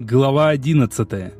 Глава 11.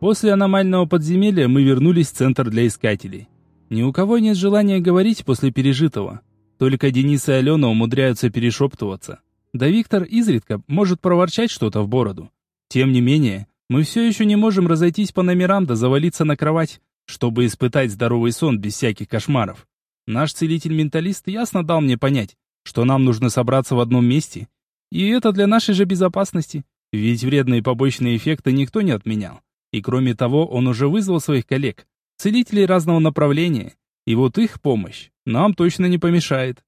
После аномального подземелья мы вернулись в центр для искателей. Ни у кого нет желания говорить после пережитого. Только Денис и Алена умудряются перешептываться. Да Виктор изредка может проворчать что-то в бороду. Тем не менее, мы все еще не можем разойтись по номерам да завалиться на кровать, чтобы испытать здоровый сон без всяких кошмаров. Наш целитель-менталист ясно дал мне понять, что нам нужно собраться в одном месте и это для нашей же безопасности, ведь вредные побочные эффекты никто не отменял. И кроме того, он уже вызвал своих коллег, целителей разного направления, и вот их помощь нам точно не помешает.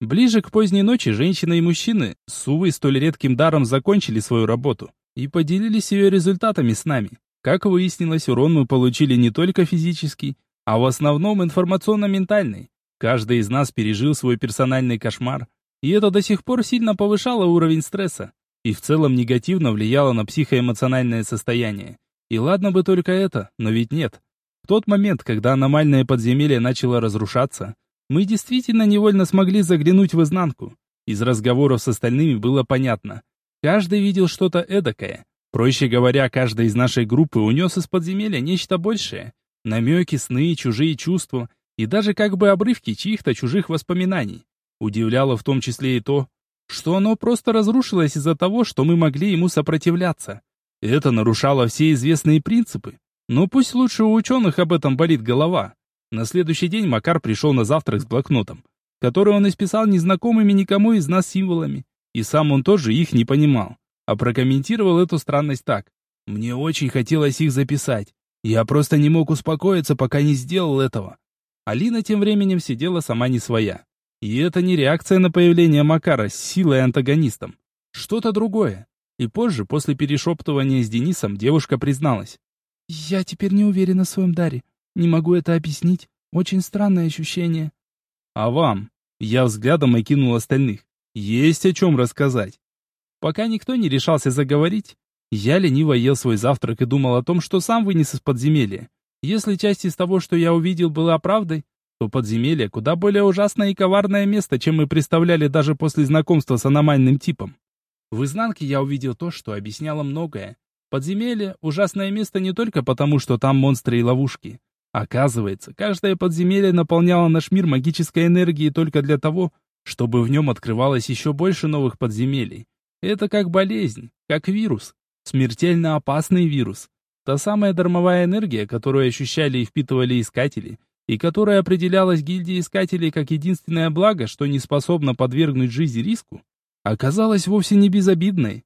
Ближе к поздней ночи женщина и мужчины с, увы, столь редким даром закончили свою работу и поделились ее результатами с нами. Как выяснилось, урон мы получили не только физический, а в основном информационно-ментальный. Каждый из нас пережил свой персональный кошмар, и это до сих пор сильно повышало уровень стресса и в целом негативно влияло на психоэмоциональное состояние. И ладно бы только это, но ведь нет. В тот момент, когда аномальное подземелье начало разрушаться, мы действительно невольно смогли заглянуть в изнанку. Из разговоров с остальными было понятно. Каждый видел что-то эдакое. Проще говоря, каждый из нашей группы унес из подземелья нечто большее. Намеки, сны, чужие чувства и даже как бы обрывки чьих-то чужих воспоминаний. Удивляло в том числе и то, что оно просто разрушилось из-за того, что мы могли ему сопротивляться. Это нарушало все известные принципы. Но пусть лучше у ученых об этом болит голова. На следующий день Макар пришел на завтрак с блокнотом, который он исписал незнакомыми никому из нас символами. И сам он тоже их не понимал. А прокомментировал эту странность так. «Мне очень хотелось их записать. Я просто не мог успокоиться, пока не сделал этого». Алина тем временем сидела сама не своя. И это не реакция на появление Макара с силой антагонистом. Что-то другое. И позже, после перешептывания с Денисом, девушка призналась. «Я теперь не уверена в своем даре. Не могу это объяснить. Очень странное ощущение». «А вам?» Я взглядом окинул остальных. «Есть о чем рассказать». Пока никто не решался заговорить, я лениво ел свой завтрак и думал о том, что сам вынес из подземелья. Если часть из того, что я увидел, была правдой, то подземелье куда более ужасное и коварное место, чем мы представляли даже после знакомства с аномальным типом. В изнанке я увидел то, что объясняло многое. Подземелье – ужасное место не только потому, что там монстры и ловушки. Оказывается, каждое подземелье наполняло наш мир магической энергией только для того, чтобы в нем открывалось еще больше новых подземелий. Это как болезнь, как вирус. Смертельно опасный вирус. Та самая дармовая энергия, которую ощущали и впитывали искатели, и которая определялась гильдией искателей как единственное благо, что не способно подвергнуть жизни риску, оказалась вовсе не безобидной.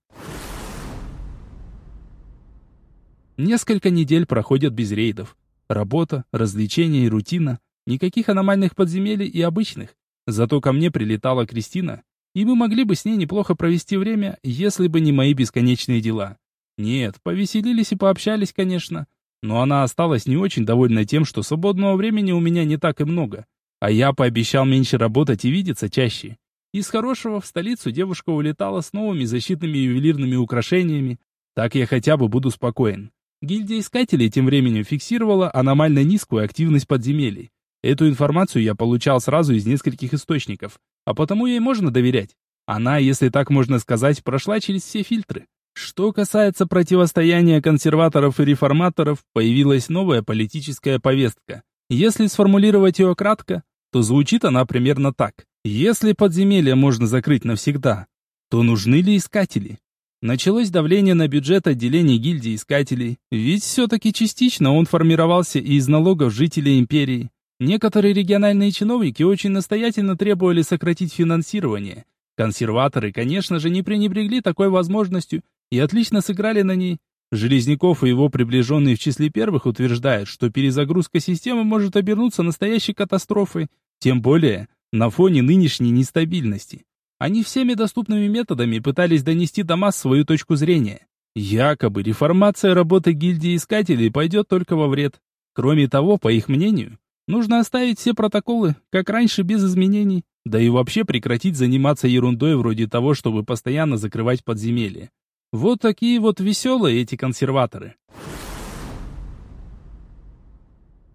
Несколько недель проходят без рейдов. Работа, развлечения и рутина. Никаких аномальных подземелий и обычных. Зато ко мне прилетала Кристина, и мы могли бы с ней неплохо провести время, если бы не мои бесконечные дела. Нет, повеселились и пообщались, конечно, но она осталась не очень довольна тем, что свободного времени у меня не так и много. А я пообещал меньше работать и видеться чаще. Из хорошего в столицу девушка улетала с новыми защитными ювелирными украшениями. Так я хотя бы буду спокоен. Гильдия искателей тем временем фиксировала аномально низкую активность подземелий. Эту информацию я получал сразу из нескольких источников, а потому ей можно доверять. Она, если так можно сказать, прошла через все фильтры. Что касается противостояния консерваторов и реформаторов, появилась новая политическая повестка. Если сформулировать ее кратко, то звучит она примерно так. Если подземелье можно закрыть навсегда, то нужны ли искатели? Началось давление на бюджет отделений гильдии искателей, ведь все-таки частично он формировался и из налогов жителей империи. Некоторые региональные чиновники очень настоятельно требовали сократить финансирование. Консерваторы, конечно же, не пренебрегли такой возможностью и отлично сыграли на ней. Железняков и его приближенные в числе первых утверждают, что перезагрузка системы может обернуться настоящей катастрофой, тем более на фоне нынешней нестабильности. Они всеми доступными методами пытались донести до масс свою точку зрения. Якобы реформация работы гильдии искателей пойдет только во вред. Кроме того, по их мнению, нужно оставить все протоколы, как раньше, без изменений, да и вообще прекратить заниматься ерундой вроде того, чтобы постоянно закрывать подземелья. Вот такие вот веселые эти консерваторы.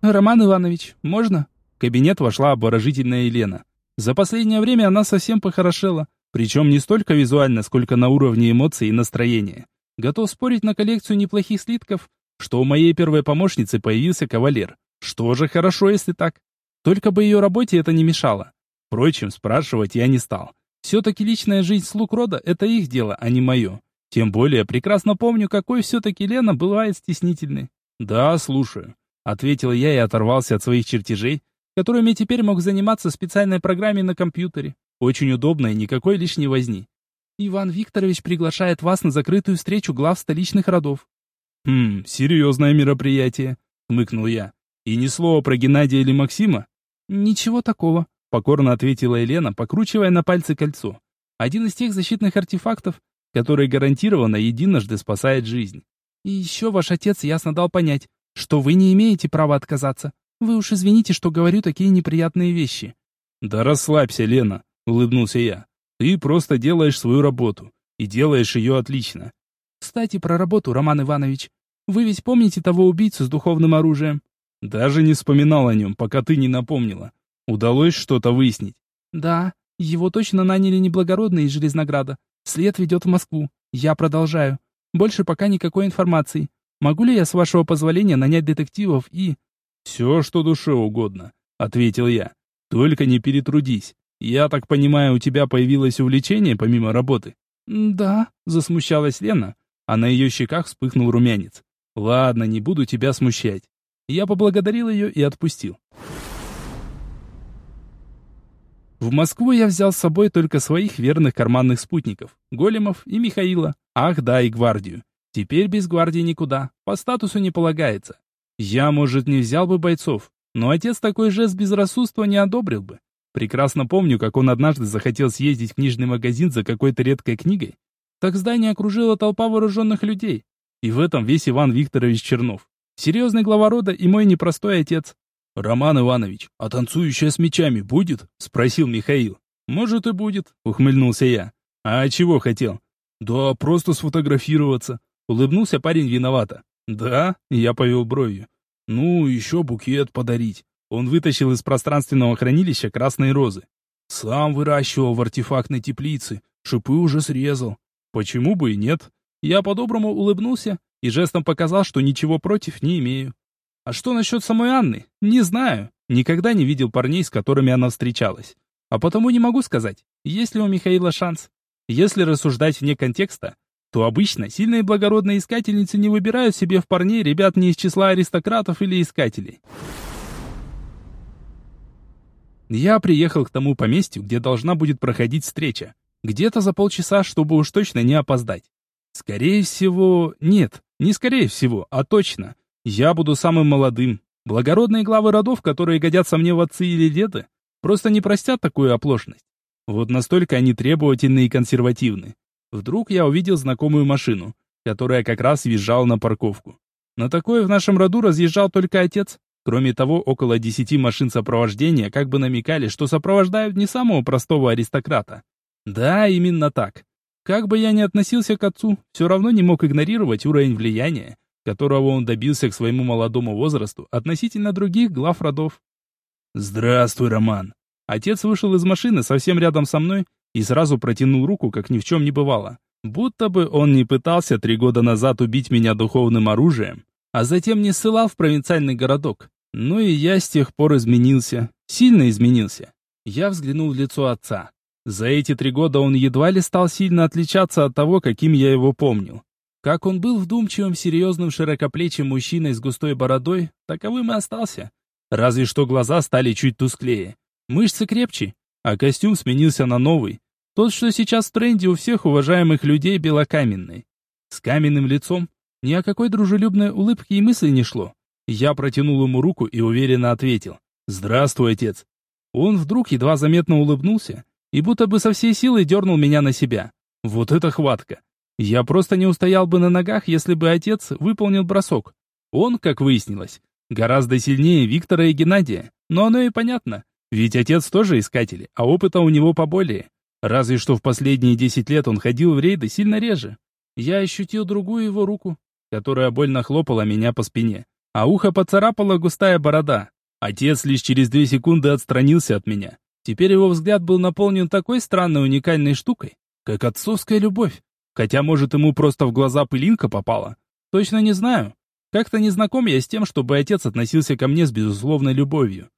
«Роман Иванович, можно?» В кабинет вошла обворожительная Елена. За последнее время она совсем похорошела. Причем не столько визуально, сколько на уровне эмоций и настроения. Готов спорить на коллекцию неплохих слитков, что у моей первой помощницы появился кавалер. Что же хорошо, если так. Только бы ее работе это не мешало. Впрочем, спрашивать я не стал. Все-таки личная жизнь слуг рода – это их дело, а не мое. Тем более, прекрасно помню, какой все-таки Лена бывает стеснительной. «Да, слушаю», — ответил я и оторвался от своих чертежей, которыми теперь мог заниматься в специальной программе на компьютере. Очень удобно и никакой лишней возни. Иван Викторович приглашает вас на закрытую встречу глав столичных родов. «Хм, серьезное мероприятие», — хмыкнул я. «И ни слова про Геннадия или Максима?» «Ничего такого», — покорно ответила Елена, покручивая на пальце кольцо. «Один из тех защитных артефактов, который гарантированно единожды спасает жизнь. И еще ваш отец ясно дал понять, что вы не имеете права отказаться. Вы уж извините, что говорю такие неприятные вещи». «Да расслабься, Лена», — улыбнулся я. «Ты просто делаешь свою работу. И делаешь ее отлично». «Кстати, про работу, Роман Иванович. Вы ведь помните того убийцу с духовным оружием?» «Даже не вспоминал о нем, пока ты не напомнила. Удалось что-то выяснить?» «Да, его точно наняли неблагородные из Железнограда. След ведет в Москву. Я продолжаю. Больше пока никакой информации. Могу ли я, с вашего позволения, нанять детективов и...» «Все, что душе угодно», — ответил я. «Только не перетрудись. Я так понимаю, у тебя появилось увлечение помимо работы?» «Да», — засмущалась Лена, а на ее щеках вспыхнул румянец. «Ладно, не буду тебя смущать». Я поблагодарил ее и отпустил. В Москву я взял с собой только своих верных карманных спутников, Големов и Михаила. Ах да, и гвардию. Теперь без гвардии никуда, по статусу не полагается. Я, может, не взял бы бойцов, но отец такой жест безрассудства не одобрил бы. Прекрасно помню, как он однажды захотел съездить в книжный магазин за какой-то редкой книгой. Так здание окружила толпа вооруженных людей. И в этом весь Иван Викторович Чернов. Серьезный глава рода и мой непростой отец. «Роман Иванович, а танцующая с мечами будет?» — спросил Михаил. «Может и будет», — ухмыльнулся я. «А чего хотел?» «Да просто сфотографироваться», — улыбнулся парень виновато. «Да?» — я повел бровью. «Ну, еще букет подарить». Он вытащил из пространственного хранилища красные розы. «Сам выращивал в артефактной теплице, шипы уже срезал». «Почему бы и нет?» Я по-доброму улыбнулся и жестом показал, что ничего против не имею. А что насчет самой Анны? Не знаю. Никогда не видел парней, с которыми она встречалась. А потому не могу сказать, есть ли у Михаила шанс. Если рассуждать вне контекста, то обычно сильные благородные искательницы не выбирают себе в парней ребят не из числа аристократов или искателей. Я приехал к тому поместью, где должна будет проходить встреча. Где-то за полчаса, чтобы уж точно не опоздать. Скорее всего... Нет, не скорее всего, а точно. Я буду самым молодым. Благородные главы родов, которые годятся мне в отцы или деды, просто не простят такую оплошность. Вот настолько они требовательны и консервативны. Вдруг я увидел знакомую машину, которая как раз въезжала на парковку. На такое в нашем роду разъезжал только отец. Кроме того, около десяти машин сопровождения как бы намекали, что сопровождают не самого простого аристократа. Да, именно так. Как бы я ни относился к отцу, все равно не мог игнорировать уровень влияния, которого он добился к своему молодому возрасту относительно других глав родов. «Здравствуй, Роман!» Отец вышел из машины совсем рядом со мной и сразу протянул руку, как ни в чем не бывало. Будто бы он не пытался три года назад убить меня духовным оружием, а затем не ссылал в провинциальный городок. Ну и я с тех пор изменился. Сильно изменился. Я взглянул в лицо отца. За эти три года он едва ли стал сильно отличаться от того, каким я его помнил. Как он был вдумчивым, серьезным, широкоплечим мужчиной с густой бородой, таковым и остался. Разве что глаза стали чуть тусклее. Мышцы крепче, а костюм сменился на новый. Тот, что сейчас в тренде у всех уважаемых людей белокаменный. С каменным лицом ни о какой дружелюбной улыбке и мысли не шло. Я протянул ему руку и уверенно ответил. «Здравствуй, отец». Он вдруг едва заметно улыбнулся и будто бы со всей силы дернул меня на себя. Вот это хватка. Я просто не устоял бы на ногах, если бы отец выполнил бросок. Он, как выяснилось, гораздо сильнее Виктора и Геннадия. Но оно и понятно. Ведь отец тоже искатель, а опыта у него поболее. Разве что в последние десять лет он ходил в рейды сильно реже. Я ощутил другую его руку, которая больно хлопала меня по спине, а ухо поцарапала густая борода. Отец лишь через две секунды отстранился от меня. Теперь его взгляд был наполнен такой странной уникальной штукой, как отцовская любовь. Хотя, может, ему просто в глаза пылинка попала. Точно не знаю. Как-то не знаком я с тем, чтобы отец относился ко мне с безусловной любовью.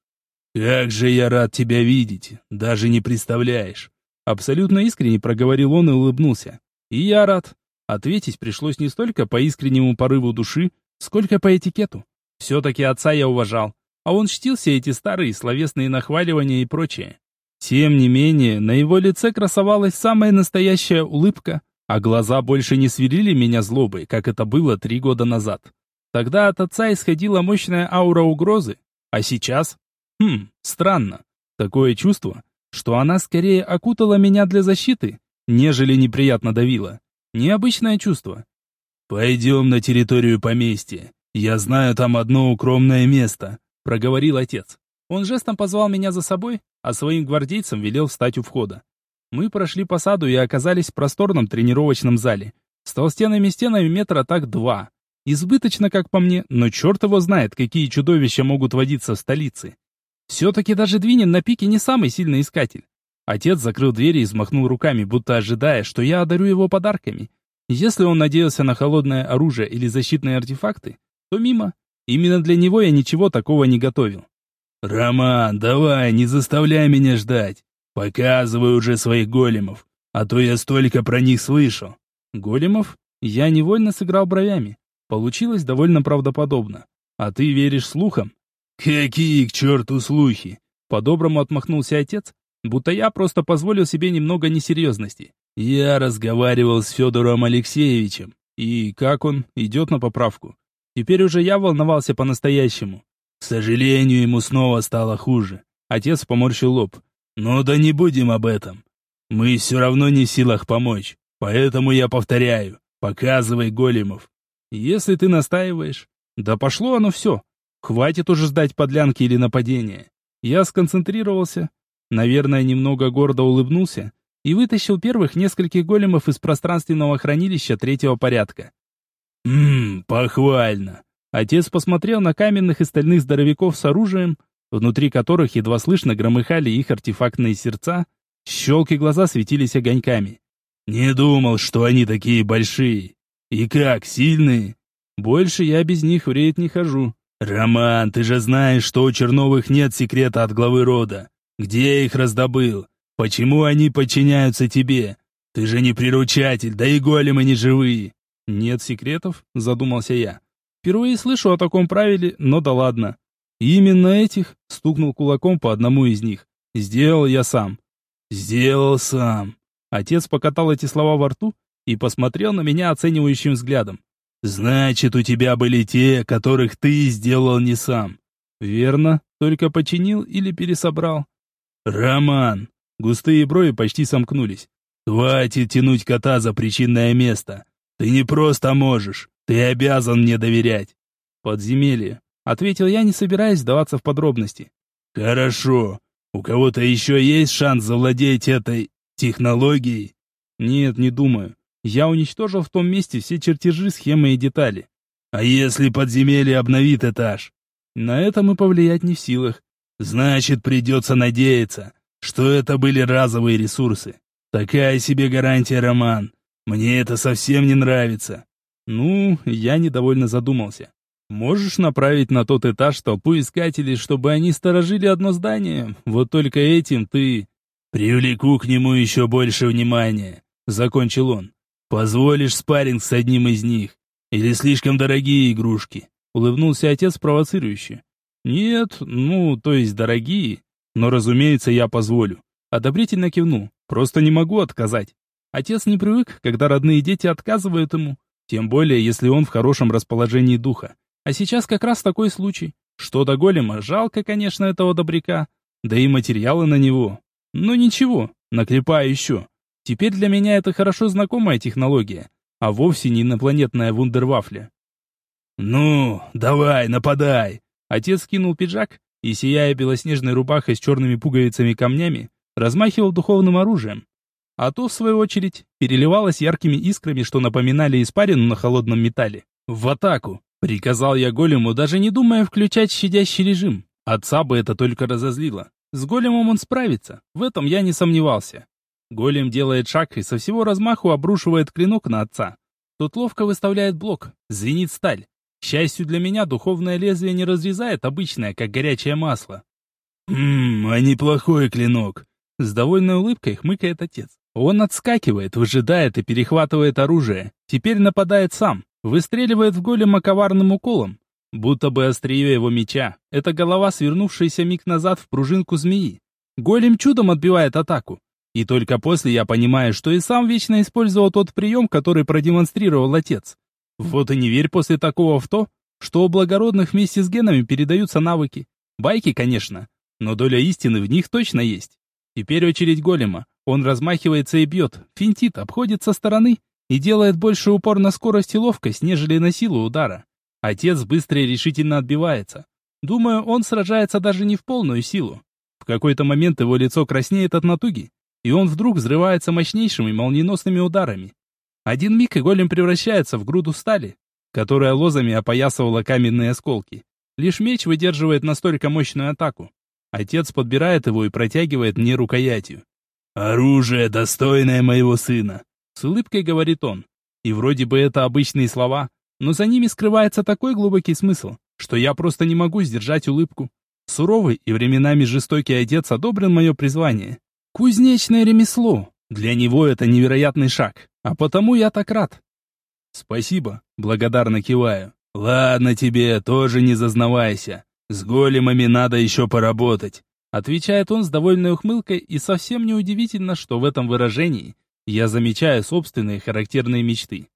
«Как же я рад тебя видеть, даже не представляешь!» Абсолютно искренне проговорил он и улыбнулся. «И я рад». Ответить пришлось не столько по искреннему порыву души, сколько по этикету. Все-таки отца я уважал, а он чтил все эти старые словесные нахваливания и прочее. Тем не менее, на его лице красовалась самая настоящая улыбка, а глаза больше не сверлили меня злобой, как это было три года назад. Тогда от отца исходила мощная аура угрозы, а сейчас... Хм, странно. Такое чувство, что она скорее окутала меня для защиты, нежели неприятно давила. Необычное чувство. «Пойдем на территорию поместья. Я знаю там одно укромное место», — проговорил отец. Он жестом позвал меня за собой, а своим гвардейцам велел встать у входа. Мы прошли по саду и оказались в просторном тренировочном зале. С толстенными стенами метра так два. Избыточно, как по мне, но черт его знает, какие чудовища могут водиться в столице. Все-таки даже Двинин на пике не самый сильный искатель. Отец закрыл двери и взмахнул руками, будто ожидая, что я одарю его подарками. Если он надеялся на холодное оружие или защитные артефакты, то мимо. Именно для него я ничего такого не готовил. «Роман, давай, не заставляй меня ждать. Показывай уже своих големов, а то я столько про них слышал». «Големов?» Я невольно сыграл бровями. Получилось довольно правдоподобно. «А ты веришь слухам?» «Какие к черту слухи?» По-доброму отмахнулся отец, будто я просто позволил себе немного несерьезности. Я разговаривал с Федором Алексеевичем. И как он идет на поправку? Теперь уже я волновался по-настоящему. К сожалению, ему снова стало хуже. Отец поморщил лоб. «Ну да не будем об этом. Мы все равно не в силах помочь. Поэтому я повторяю, показывай големов. Если ты настаиваешь, да пошло оно все. Хватит уже ждать подлянки или нападения. Я сконцентрировался, наверное, немного гордо улыбнулся и вытащил первых нескольких големов из пространственного хранилища третьего порядка. «Ммм, похвально!» Отец посмотрел на каменных и стальных здоровяков с оружием, внутри которых едва слышно громыхали их артефактные сердца, щелки глаза светились огоньками. «Не думал, что они такие большие. И как, сильные?» «Больше я без них в рейд не хожу». «Роман, ты же знаешь, что у Черновых нет секрета от главы рода. Где их раздобыл? Почему они подчиняются тебе? Ты же не приручатель, да и големы не живые». «Нет секретов?» — задумался я. «Впервые слышу о таком правиле, но да ладно. Именно этих стукнул кулаком по одному из них. Сделал я сам. Сделал сам. Отец покатал эти слова во рту и посмотрел на меня оценивающим взглядом. Значит, у тебя были те, которых ты сделал не сам. Верно, только починил или пересобрал. Роман. Густые брови почти сомкнулись. Хватит тянуть кота за причинное место. Ты не просто можешь, ты обязан мне доверять. Подземелье. Ответил я, не собираясь сдаваться в подробности. Хорошо. У кого-то еще есть шанс завладеть этой технологией? Нет, не думаю. Я уничтожил в том месте все чертежи, схемы и детали. А если подземелье обновит этаж? На это мы повлиять не в силах. Значит, придется надеяться, что это были разовые ресурсы. Такая себе гарантия, Роман. Мне это совсем не нравится. Ну, я недовольно задумался. Можешь направить на тот этаж толпу искателей, чтобы они сторожили одно здание? Вот только этим ты... Привлеку к нему еще больше внимания, закончил он. Позволишь спарринг с одним из них? Или слишком дорогие игрушки? Улыбнулся отец провоцирующе. Нет, ну, то есть дорогие. Но, разумеется, я позволю. Одобрительно кивнул. Просто не могу отказать. Отец не привык, когда родные дети отказывают ему. Тем более, если он в хорошем расположении духа. А сейчас как раз такой случай. Что до голема, жалко, конечно, этого добряка. Да и материалы на него. Но ничего, наклепаю еще. Теперь для меня это хорошо знакомая технология, а вовсе не инопланетная вундервафля. «Ну, давай, нападай!» Отец кинул пиджак и, сияя белоснежной рубахой с черными пуговицами камнями, размахивал духовным оружием. А то, в свою очередь, переливалось яркими искрами, что напоминали испарину на холодном металле. «В атаку!» Приказал я голему, даже не думая включать щадящий режим. Отца бы это только разозлило. С големом он справится, в этом я не сомневался. Голем делает шаг и со всего размаху обрушивает клинок на отца. Тот ловко выставляет блок, звенит сталь. К счастью для меня, духовное лезвие не разрезает обычное, как горячее масло. «Ммм, а неплохой клинок!» С довольной улыбкой хмыкает отец. Он отскакивает, выжидает и перехватывает оружие. Теперь нападает сам, выстреливает в голема коварным уколом. Будто бы острие его меча. Это голова, свернувшаяся миг назад в пружинку змеи. Голем чудом отбивает атаку. И только после я понимаю, что и сам вечно использовал тот прием, который продемонстрировал отец. Вот и не верь после такого в то, что у благородных вместе с генами передаются навыки. Байки, конечно, но доля истины в них точно есть. Теперь очередь голема. Он размахивается и бьет, финтит, обходит со стороны и делает больше упор на скорость и ловкость, нежели на силу удара. Отец быстро и решительно отбивается. Думаю, он сражается даже не в полную силу. В какой-то момент его лицо краснеет от натуги, и он вдруг взрывается мощнейшими молниеносными ударами. Один миг и голем превращается в груду стали, которая лозами опоясывала каменные осколки. Лишь меч выдерживает настолько мощную атаку. Отец подбирает его и протягивает мне рукоятью. «Оружие, достойное моего сына!» С улыбкой говорит он. И вроде бы это обычные слова, но за ними скрывается такой глубокий смысл, что я просто не могу сдержать улыбку. Суровый и временами жестокий отец одобрен мое призвание. Кузнечное ремесло. Для него это невероятный шаг, а потому я так рад. Спасибо, благодарно киваю. Ладно тебе, тоже не зазнавайся. С големами надо еще поработать. Отвечает он с довольной ухмылкой, и совсем неудивительно, что в этом выражении я замечаю собственные характерные мечты.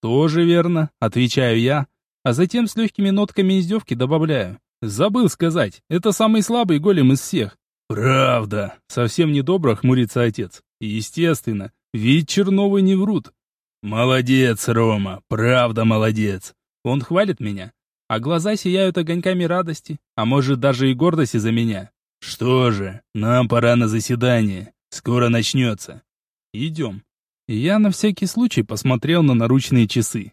«Тоже верно», — отвечаю я, а затем с легкими нотками издевки добавляю. «Забыл сказать, это самый слабый голем из всех». «Правда», — совсем недобро хмурится отец. «Естественно, ведь Черновы не врут». «Молодец, Рома, правда молодец». Он хвалит меня, а глаза сияют огоньками радости, а может даже и гордости за меня. «Что же, нам пора на заседание. Скоро начнется». «Идем». Я на всякий случай посмотрел на наручные часы.